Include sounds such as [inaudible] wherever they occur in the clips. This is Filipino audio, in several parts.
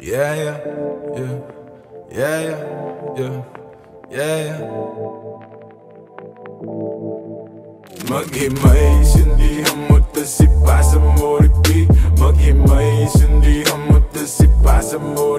Yeah, yeah, yeah, yeah, yeah, yeah, yeah, yeah. Maghimay, sindihan mo to si Pasa Moripi Maghimay, sindihan mo to si Pasa Moripi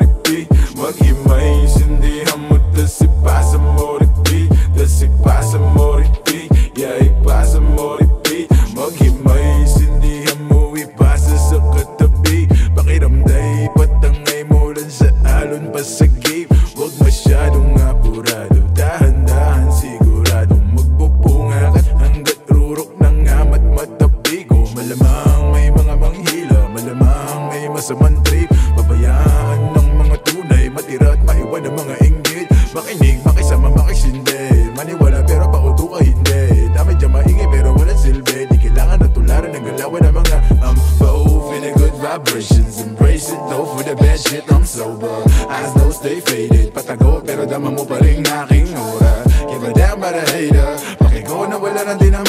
Malamang may masamang trip. Pabayaan ng mga tunay. Matira at maiwan ng mga inggit. Makinig, makisama, makisindi. Maniwala pero pauto ka hindi. Dami dyan maingay pero walang silbi. Di kailangan na tularan ng galawan ng mga Ampo Feeling good. Vibrations Embrace it. Though for the bad shit. I'm sober. Eyes though stay faded. Patago pero dama mo pa rin aking aura. Give a damn about a hater. Pakigo na wala na din ang matanaw Sa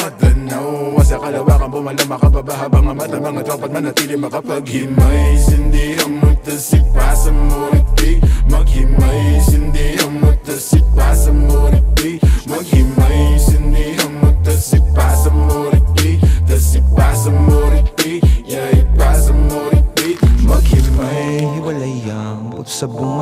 kalawakan pumalama ka pa ba habang ang mata Mga tropa't manatili makapaghimay. Sindihan mo to si Pasa Moripi Maghimay Sindihan mo to si Pasa Moripi Maghimay Sindihan mo to si Pasa Moripi To si Pasa Moripi Yeah, ipasa Moripi Maghimay. Hiwalay ang sa bunga. ang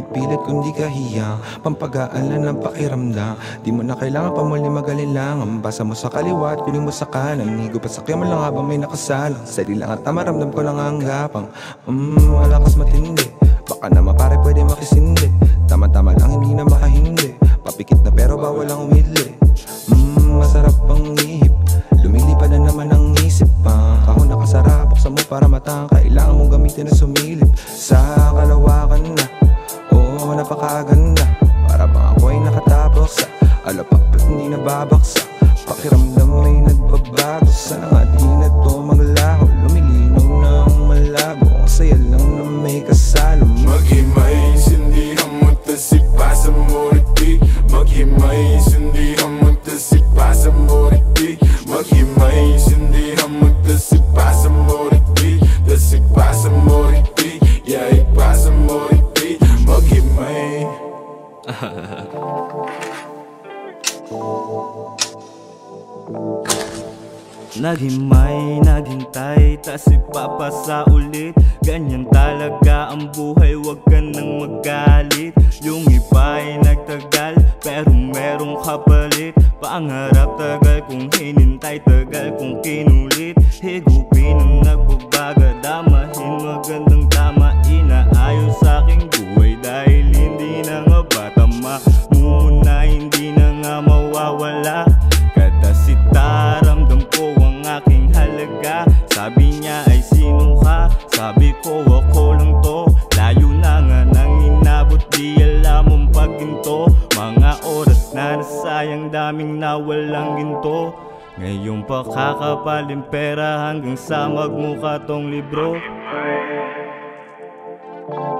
baitang Huwag mong ipilit kung di ka hiyang Pampagaalan ng pakiramdam Di mo na kailangan pa muli magalinlangan Basa mo sa kaliwa at kuling mo sa kanan. Higo pa sakya mo lang habang may nakasalang. Sali lang at tamaramdam ko lang ang gapang. Mmm, malakas matindi. Baka naman pare pwede makisindi. Tama-tama lang hindi na makahindi. Papikit na pero bawal ang umidli Mmm, masarap ang ihip Lumilipad na naman ang isip. Pa Kahon nakasara, buksan mo para matang Kailangan mong gamitin na sumilip nagbabago Sana nga di na to maglaho. Lumilinaw ng malabo Ang saya lang na may kasalo. Maghimay, sindihan mo to si Pasa Moripi Maghimay, sindihan mo to si Pasa Moripi Maghimay, sindihan mo to si Pasa Moripi To si Pasa Moripi Yeah, ipasa Moripi Maghimay [laughs] Naghimay, naghintay, tas ipapasa ulit Ganyan talaga ang buhay, wag ka nang magalit. Yung iba ay nagtagal, pero merong kapalit. Pangarap tagal kung hinintay, tagal kung kinulit. Higupin ang nagbabaga, damahin ko, ako lang to. Layo na nga nang inabot, di alam mong paghinto Mga oras na nasayang, daming nawalang ginto. Ngayon pa kakapaling pera hanggang sa magmukha tong libro. Thank you.